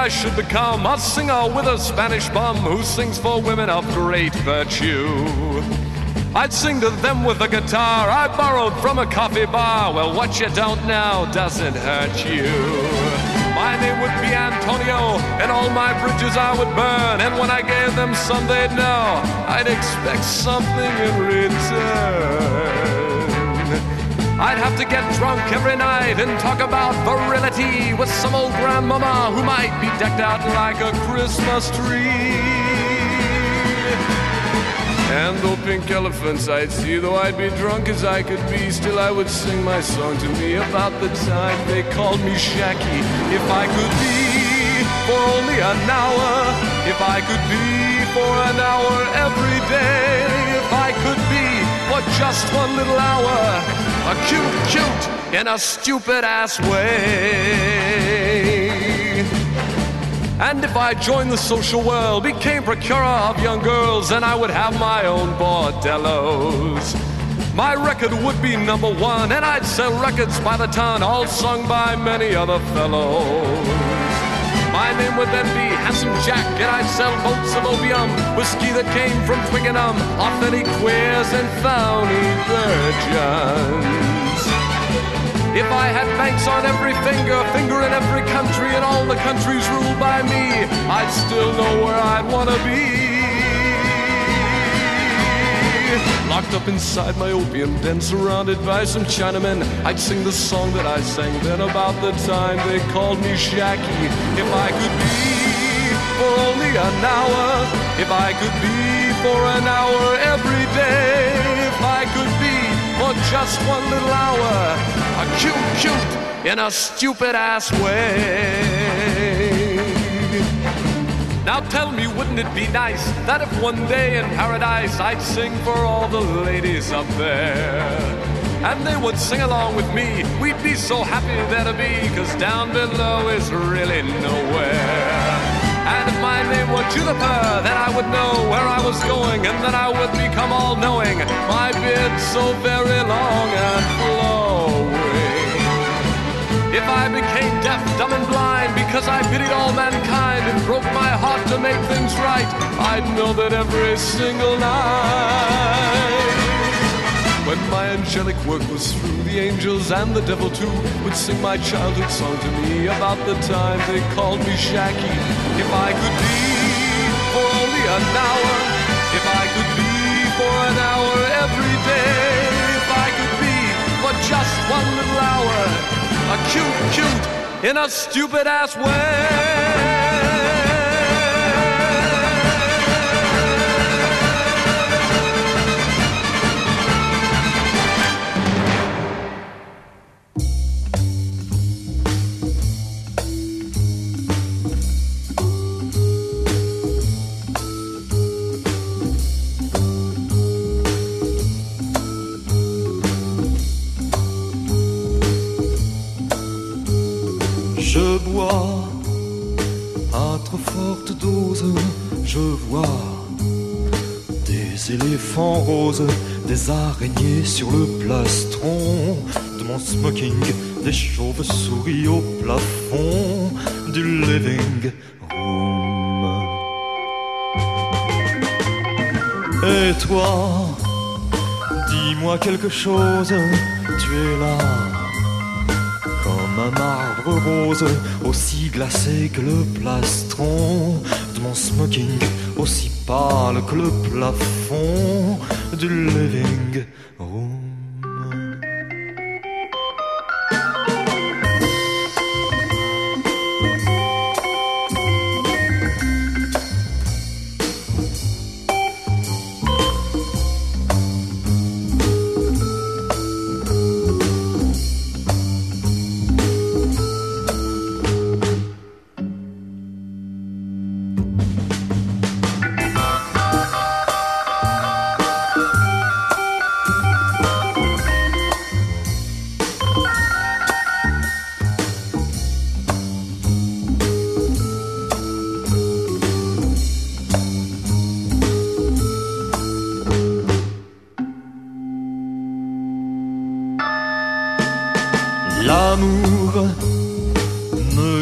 I should become a singer with a Spanish bum who sings for women of great virtue, I'd sing to them with a guitar I borrowed from a coffee bar. Well, what you don't know doesn't hurt you. My name would be Antonio, and all my bridges I would burn. And when I gave them some, they'd know I'd expect something in return. I'd have to get drunk every night and talk about virility with some old grandmama who might be decked out like a Christmas tree. And though pink elephants I'd see, though I'd be drunk as I could be, still I would sing my song to me about the time they called me Jacky. If I could be for only an hour, if I could be for an hour every day, if I could be for just one little hour a cute, cute in a stupid ass way. And if I joined the social world, became procurer of young girls, then I would have my own bordellos. My record would be number one, and I'd sell records by the ton, all sung by many other fellows. My name would then be Handsome Jack, and I'd sell boats of opium, whiskey that came from Twickenham, off any queers and phony virgins. If I had banks on every finger, finger in every country, and all the countries ruled by me, I'd still know where I'd want to be. Locked up inside my opium den, surrounded by some Chinamen, I'd sing the song that I sang then about the time they called me Jacky. If I could be for only an hour, if I could be for an hour every day, if I could be for just one little hour, a cute, cute in a stupid ass way. Now tell me, wouldn't it be nice that if one day in paradise I'd sing for all the ladies up there? And they would sing along with me. We'd be so happy there to be, cause down below is really nowhere. And if my name were Juniper, then I would know where I was going, and then I would become all knowing. My beard so very long and flowing. If I became deaf, dumb, and blind because I pitied all mankind and broke my heart to make things right, I'd know that every single night. When my angelic work was through, the angels and the devil too would sing my childhood song to me about the time they called me Jacky. If I could be for only an hour, if I could be for an hour every day, if I could be for just one little hour cute, cute in a stupid ass way. Roses, des araignées sur le plastron de mon smoking, des chauves-souris au plafond du living room. Et toi, dis-moi quelque chose, tu es là un marbre rose, aussi glacé que le plastron de mon smoking, aussi pâle que le plafond du living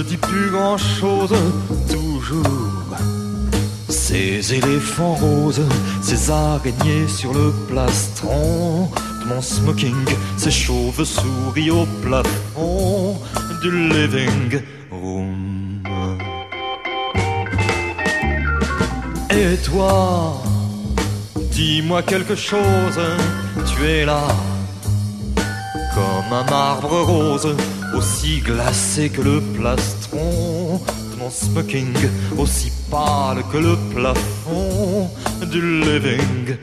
room. plus grand chose, toujours. Ces éléphants roses, ces araignées sur le plastron de mon smoking, ces chauves-souris au plafond du living room. Et toi, dis-moi quelque chose, tu es là comme un marbre rose, aussi glacé que le plastron. De mon smoking, aussi pâle que le plafond du living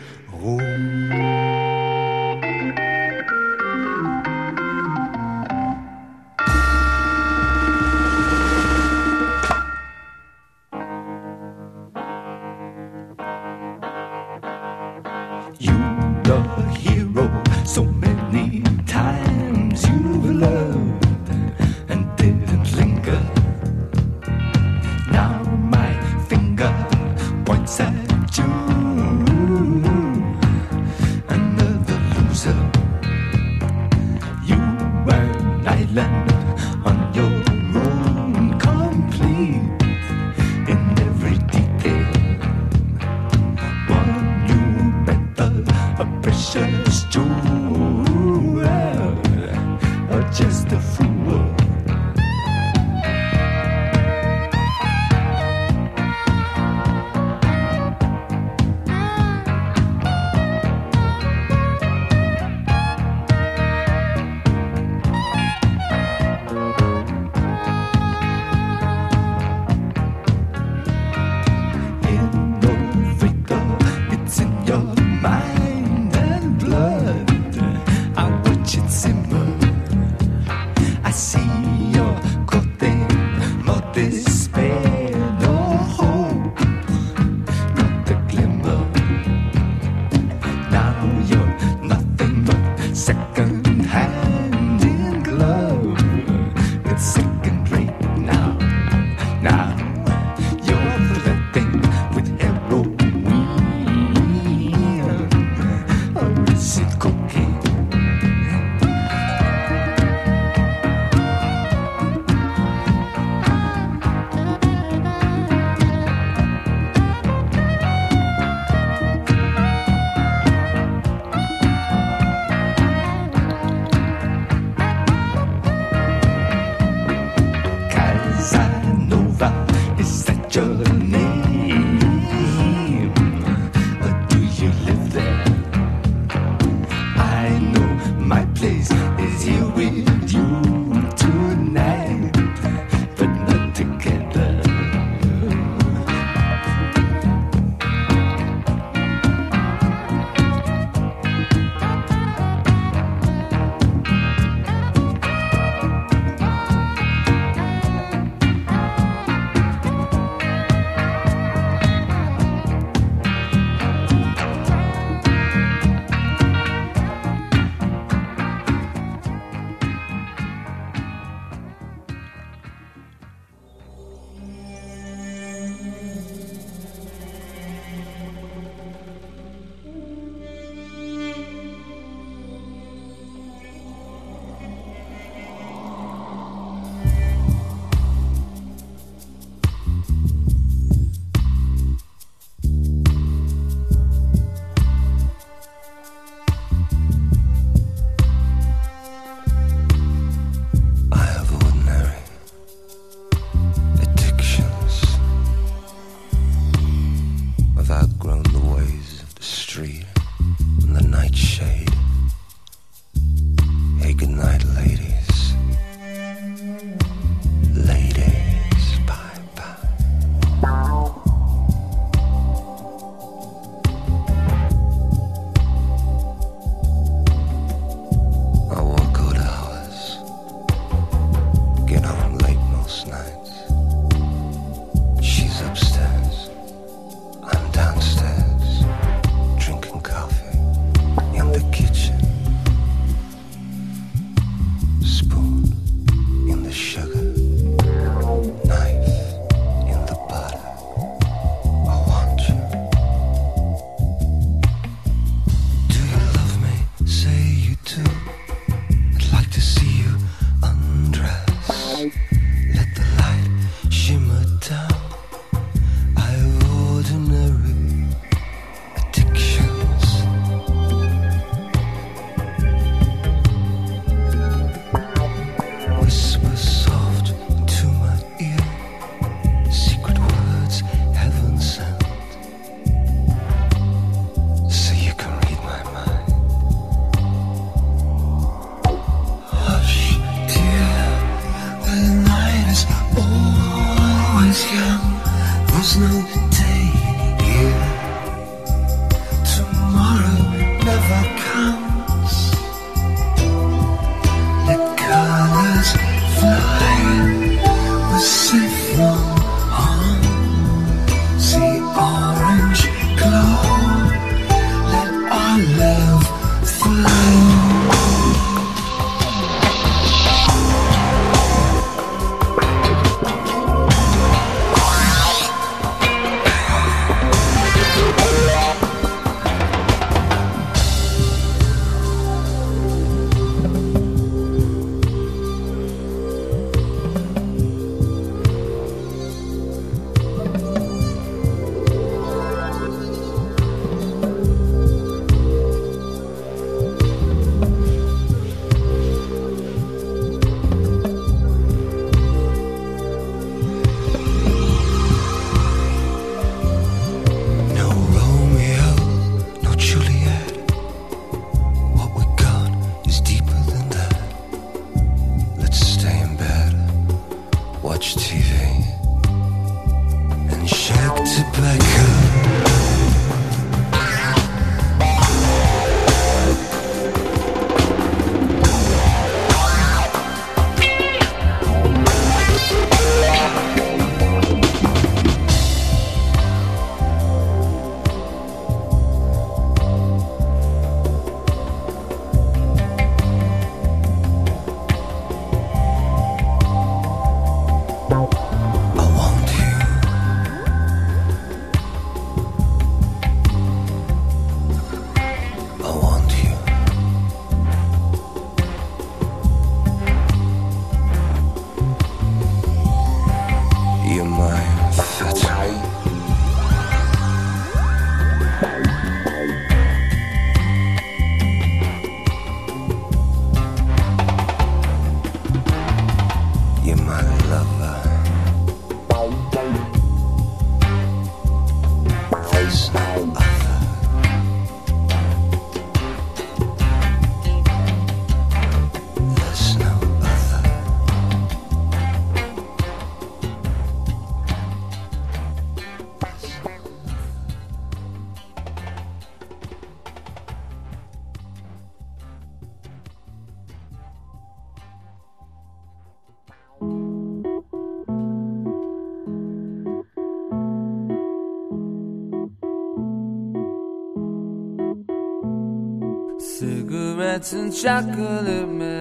chocolate milk.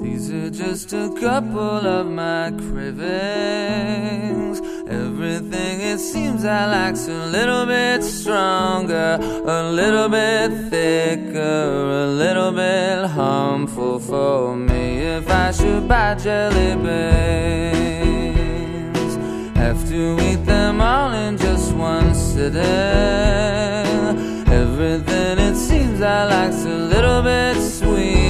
These are just a couple of my cravings. Everything it seems I like's a little bit stronger, a little bit thicker, a little bit harmful for me. If I should buy jelly beans, have to eat them all in just one sitting. I like's a little bit sweeter,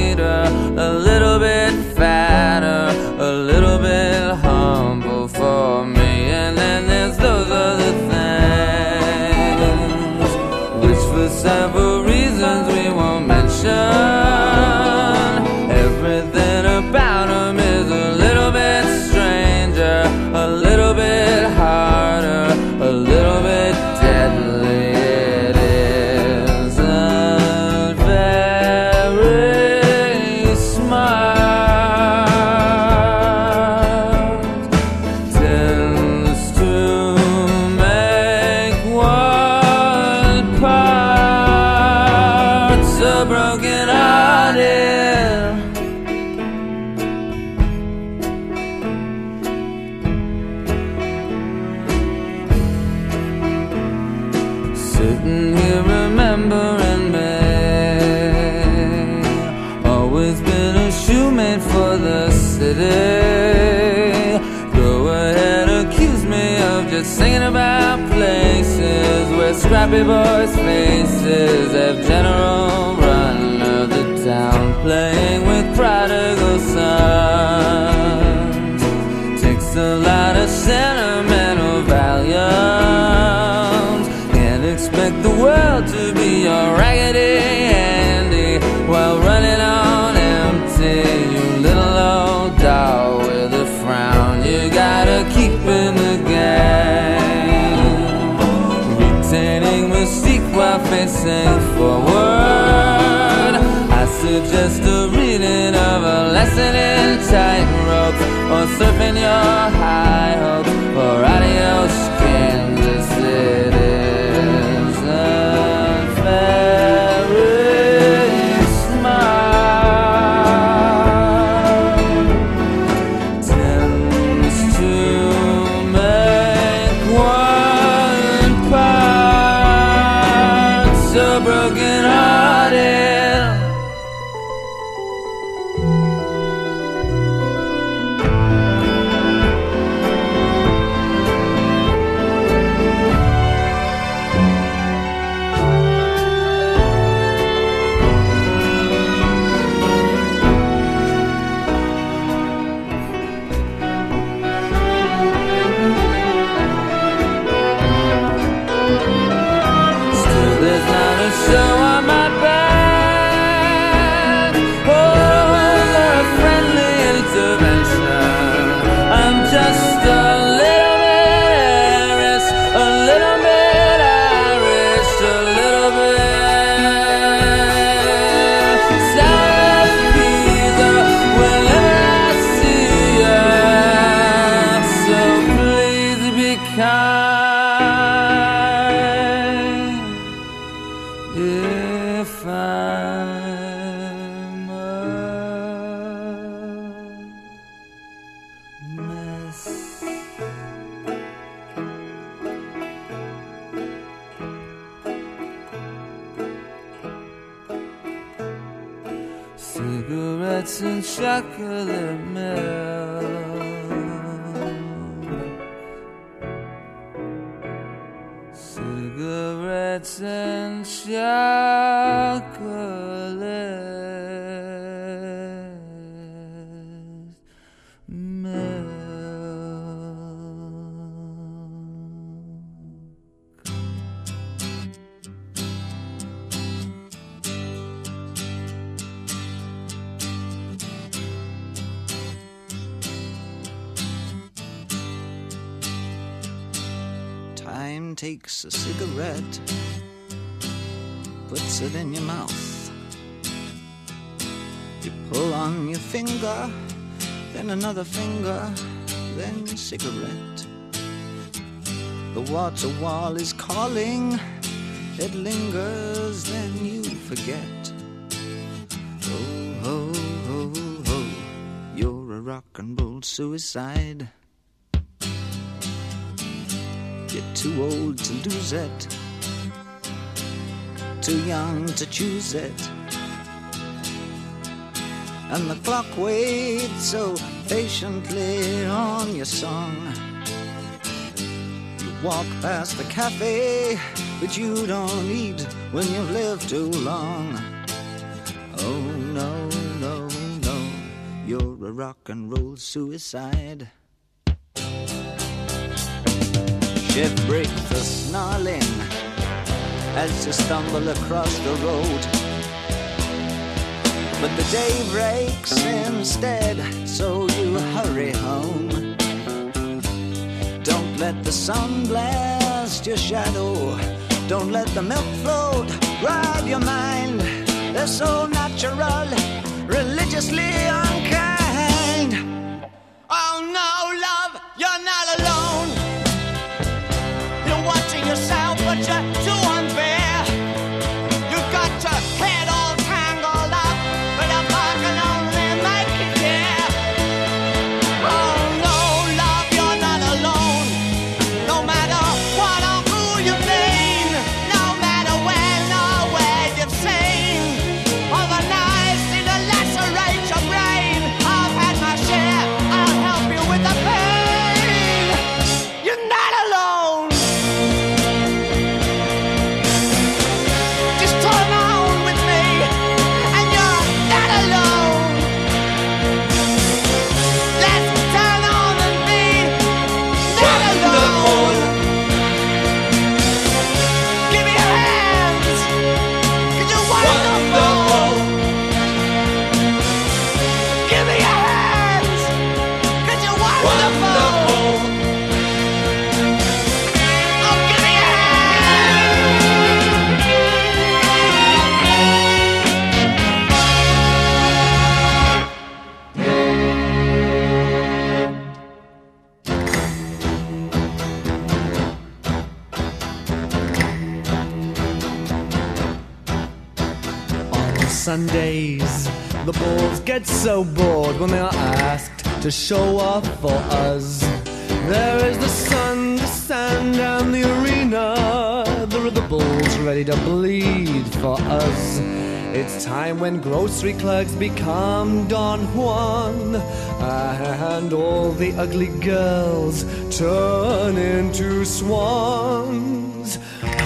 faces general run of the town Playing with prodigal sons. Takes a lot of sentimental valiums Can't expect the world to be your raggedy facing forward. I suggest a reading of a lesson in tightrope or surfing your high Cigarettes and chocolate milk. Time takes a cigarette, puts it in your mouth. You pull on your finger, then another finger, then cigarette. The water wall is calling, it lingers, then you forget. Oh, ho, ho, ho, you're a rock and roll suicide. You're too old to lose it, too young to choose it. And the clock waits so patiently on your song. You walk past the cafe, but you don't eat when you've lived too long. Oh no, no, no, you're a rock and roll suicide. Shift breaks the snarling as you stumble across the road. But the day breaks instead, so you hurry home. Don't let the sun blast your shadow. Don't let the milk float rob your mind. They're so natural, religiously unkind. Oh no, love, you're not alone. You're watching yourself, get so bored when they are asked to show off for us. There is the sun, the sand, and the arena. There are the bulls ready to bleed for us. It's time when grocery clerks become Don Juan and all the ugly girls turn into swans.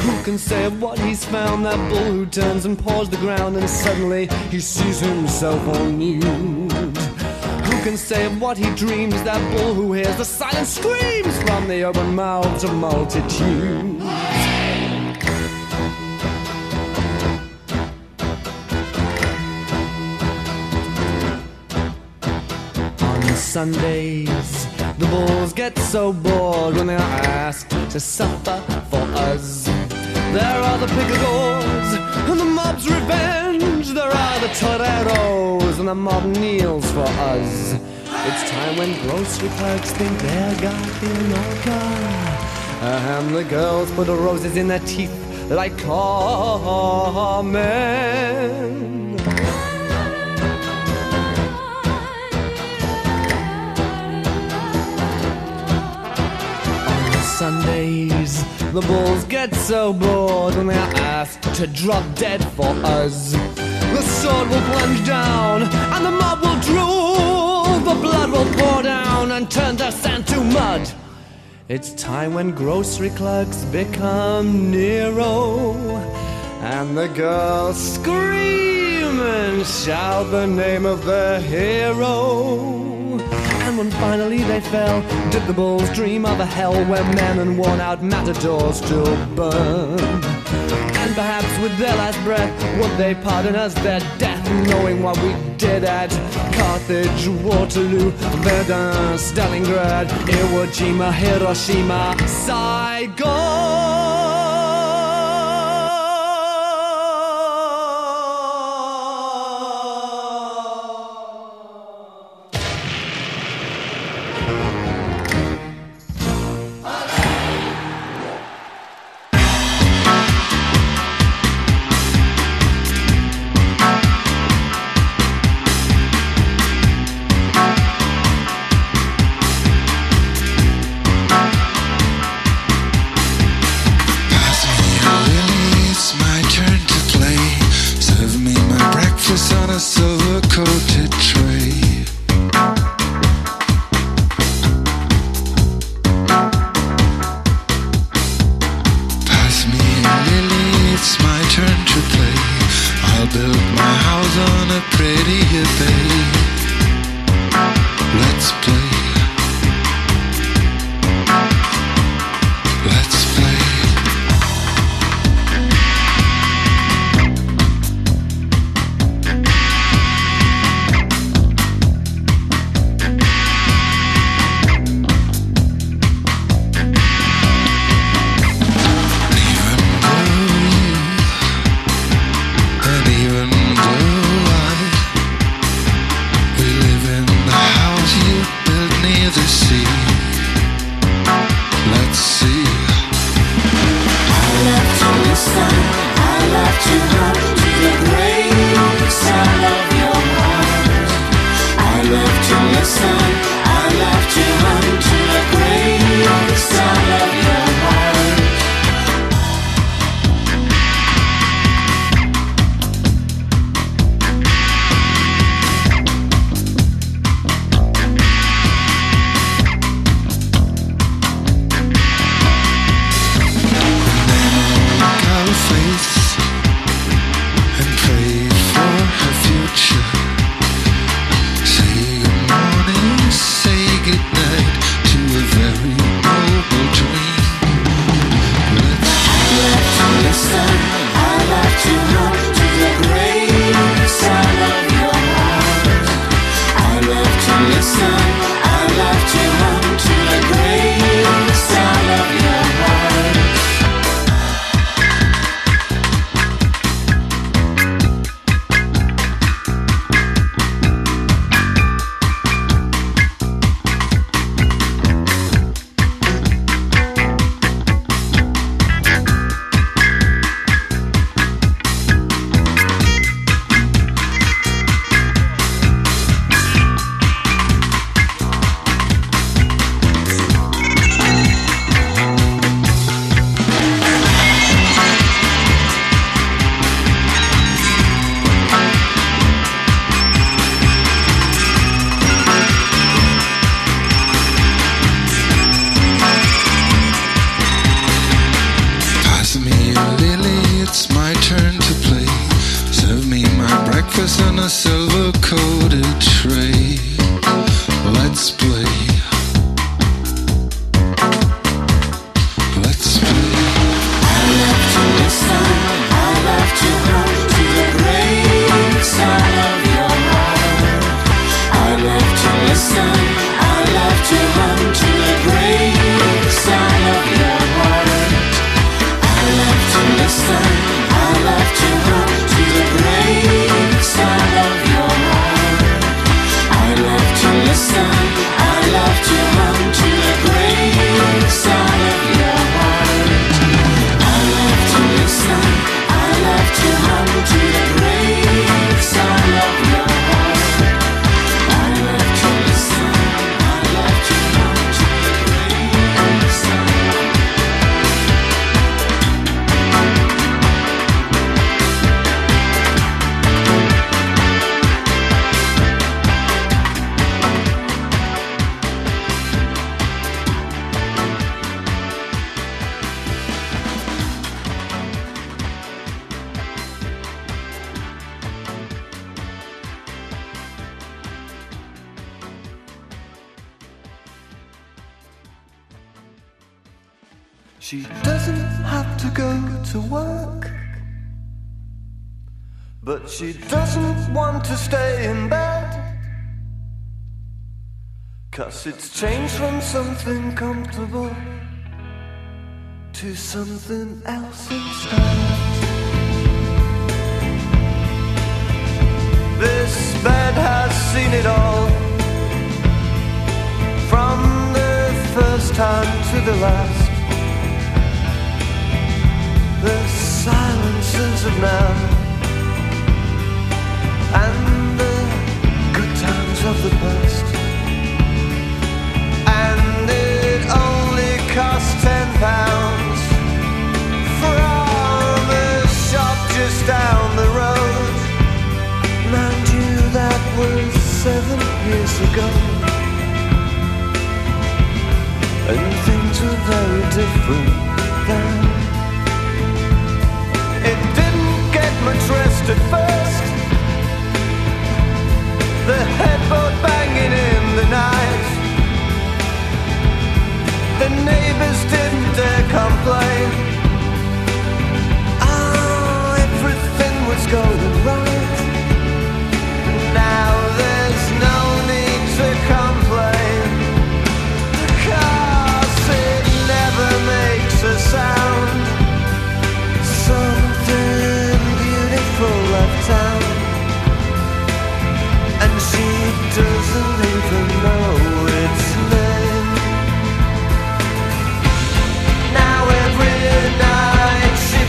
Who can say of what he's found? That bull who turns and paws the ground and suddenly he sees himself all nude. Who can say of what he dreams? That bull who hears the silent screams from the open mouths of multitudes. On Sundays. The bulls get so bored when they are asked to suffer for us. There are the picadors and the mob's revenge. There are the toreros and the mob kneels for us. It's time when grocery clerks think they're Garcia Lorca. And the girls put the roses in their teeth like Carmen. On Sundays. The bulls get so bored when they're asked to drop dead for us. The sword will plunge down and the mob will drool. The blood will pour down and turn the sand to mud. It's time when grocery clerks become Nero. And the girls scream and shout the name of their hero. And when finally they fell, did the bulls dream of a hell where men and worn out matadors still burn? And perhaps with their last breath, would they pardon us their death, knowing what we did at Carthage, Waterloo, Verdun, Stalingrad, Iwo Jima, Hiroshima, Saigon? love to listen display. us. It's changed from something comfortable to something else instead. This bed has seen it all from the first time to the last. The silences of now and the good times of the past. cost ten pounds from a shop just down the road. Mind you, that was seven years ago, and things were very different then. It didn't get much rest at first. The headboard. The neighbors didn't dare complain. Oh, everything was going right. Now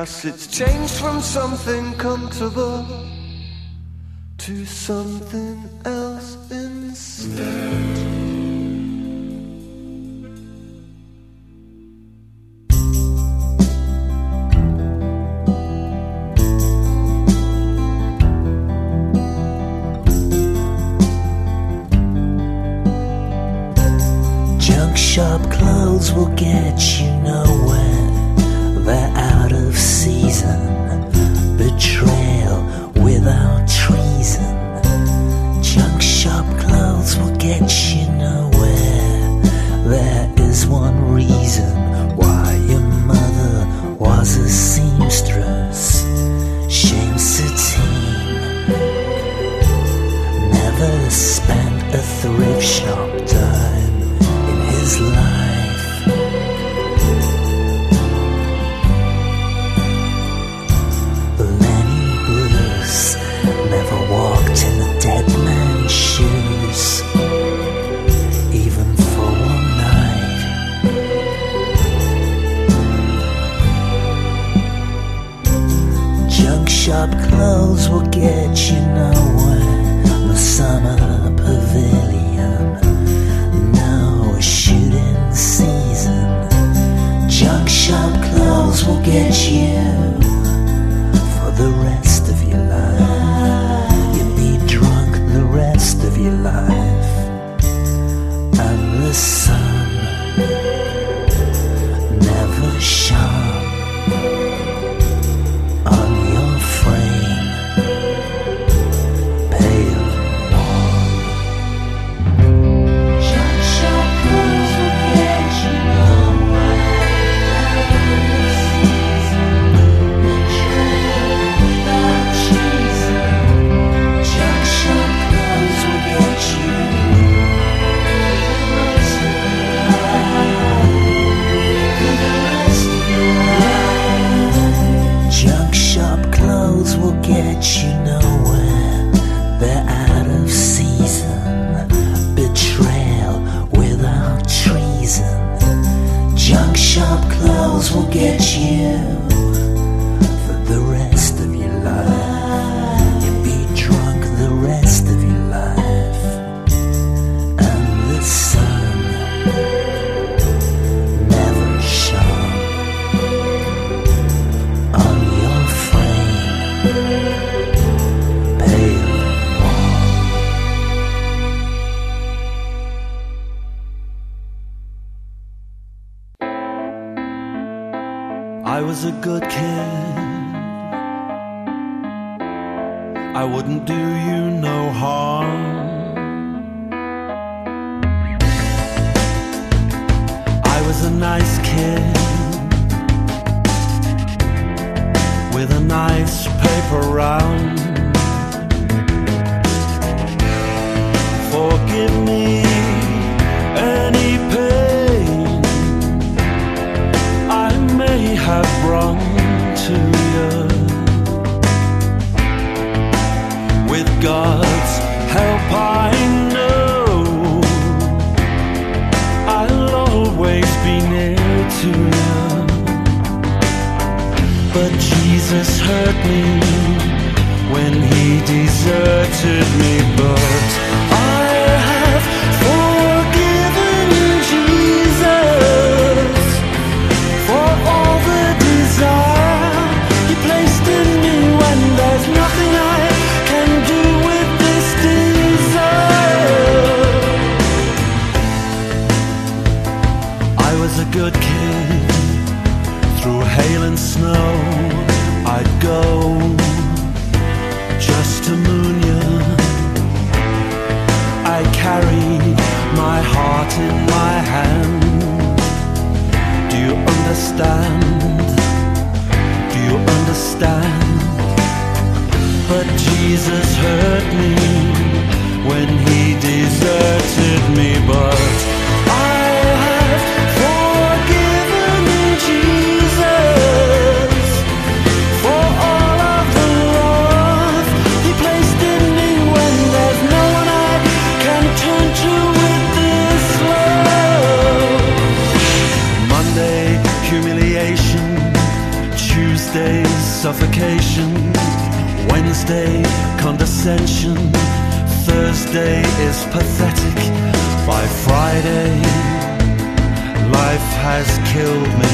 because it's changed from something comfortable to something else instead. spent a thrift shop time in his life. Lenny Bruce never walked in a dead man's shoes. even for one night. Junk Shop clothes will get you get you. good kid. deserted me, but I have forgiven Jesus for all of the love He placed in me when there's no one I can turn to with this love. Monday, humiliation. Tuesday, suffocation. Wednesday, condescension. Thursday is pathetic. By Friday, life has killed me.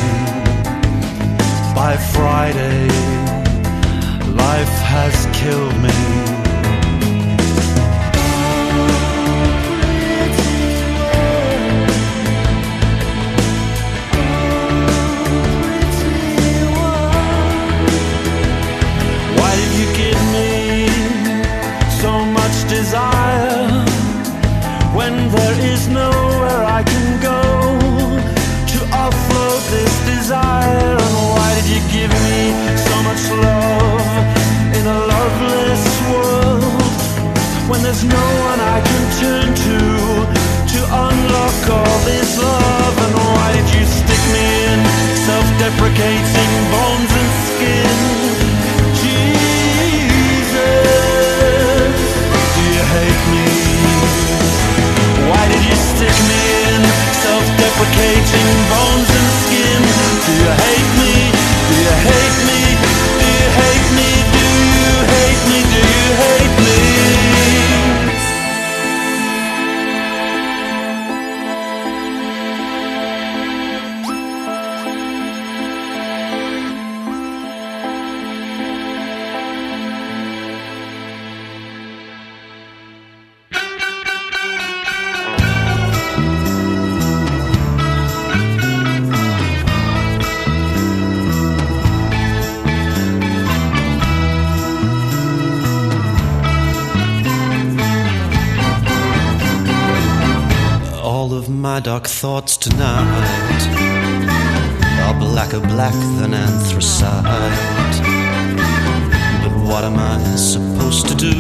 By Friday, life has killed me. Self-deprecating bones and skin? Jesus, do you hate me? Why did you stick me in self-deprecating bones thoughts tonight are blacker black than anthracite. But what am I supposed to do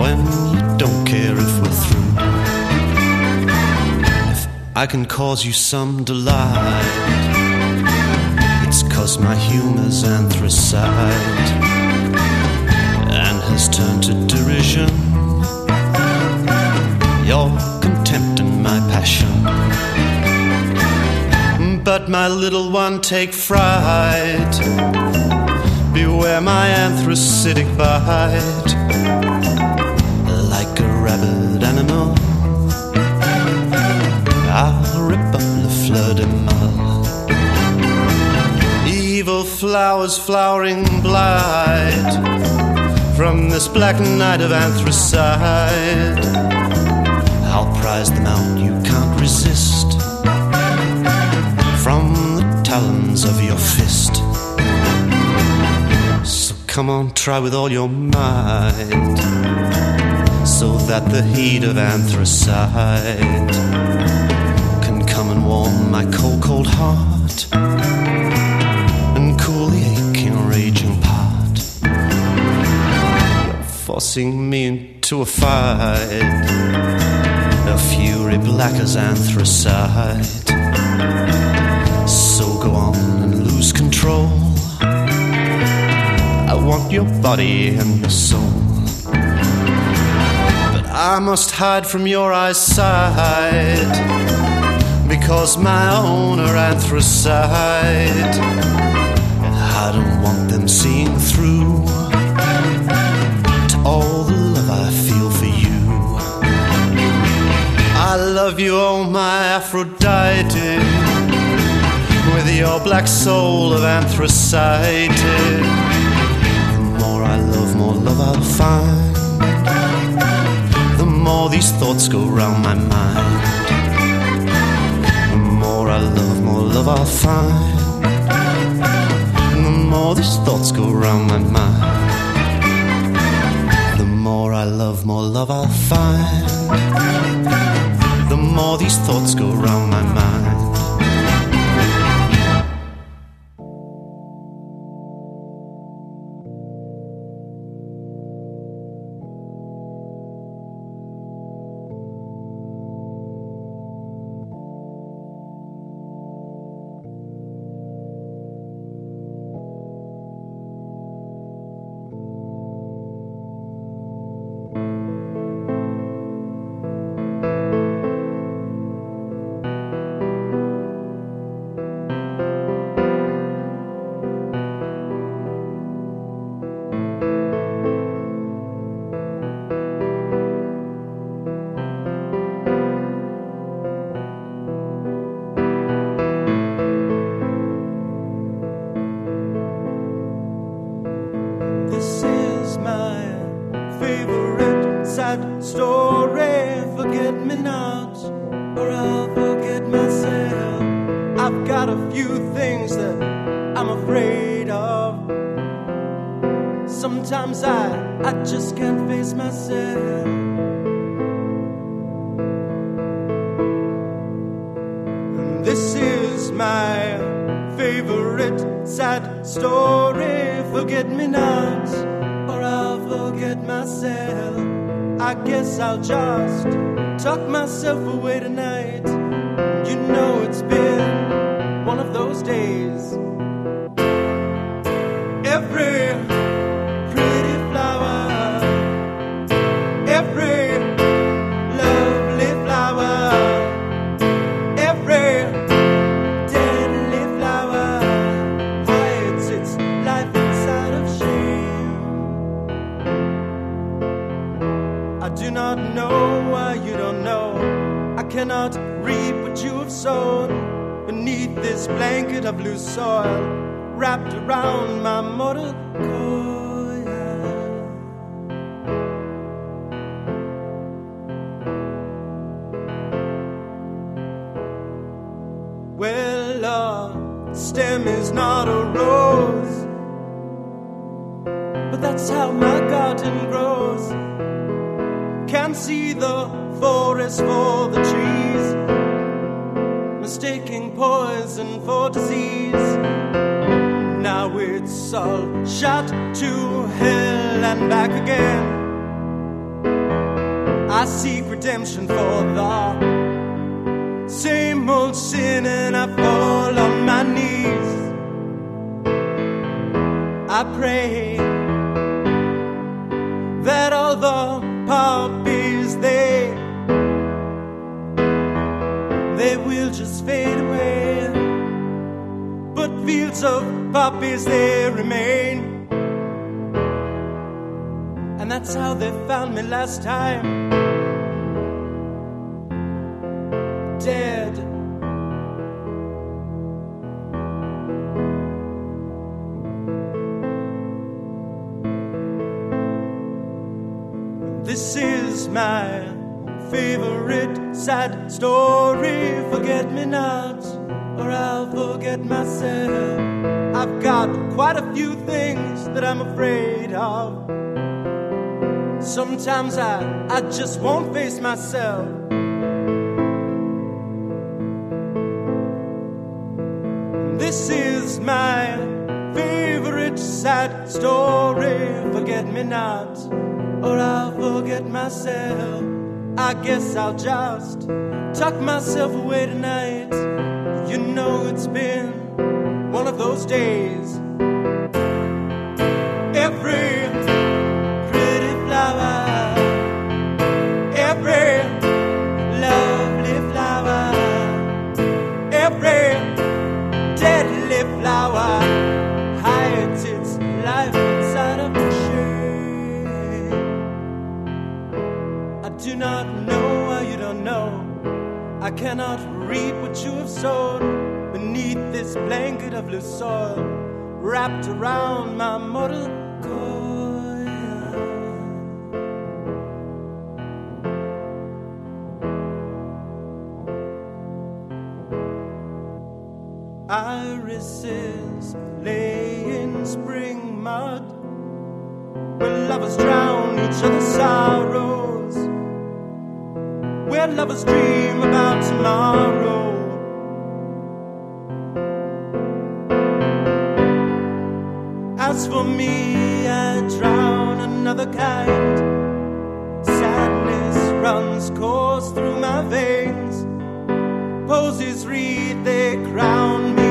when you don't care if we're through? If I can cause you some delight, it's cause my humor's anthracite and has turned to derision your contempt and my But my little one, take fright. Beware my anthracitic bite. Like a rabid animal, I'll rip up the fleur de mal. Evil flowers flowering blight from this black night of anthracite. I'll prize them out, you talons of your fist. So come on, try with all your might. So that the heat of anthracite can come and warm my cold, cold heart. And cool the aching, raging part. You're forcing me into a fight. A fury black as anthracite. Lose control. I want your body and your soul. But I must hide from your eyesight. Because my own are anthracite. I don't want them seeing through to all the love I feel for you. I love you, oh my Aphrodite, with your black soul of anthracite. The more I love, more love I'll find. The more these thoughts go round my mind. The more I love, more love I'll find. The more these thoughts go round my mind. The more I love, more love I'll find. The more these thoughts go round my mind. Myself away stem is not a rose, but that's how my garden grows. Can't see the forest for the trees, mistaking poison for disease. Now it's all shot to hell and back again. I seek redemption for the same old sin I pray that all the poppies they they will just fade away, but fields of poppies they remain. And that's how they found me last time. Favorite sad story. Forget me not, or I'll forget myself. I've got quite a few things that I'm afraid of. Sometimes I, I just won't face myself. This is my favorite sad story. Forget me not, or I'll forget myself. I guess I'll just tuck myself away tonight. You know it's been one of those days. Cannot read what you have sown beneath this blanket of loose soil wrapped around my mortal coil. Irises lay in spring mud where lovers drown each other's sorrows, where lovers dream about tomorrow. As for me, I drown another kind. Sadness runs course through my veins. Posies read, they crown me.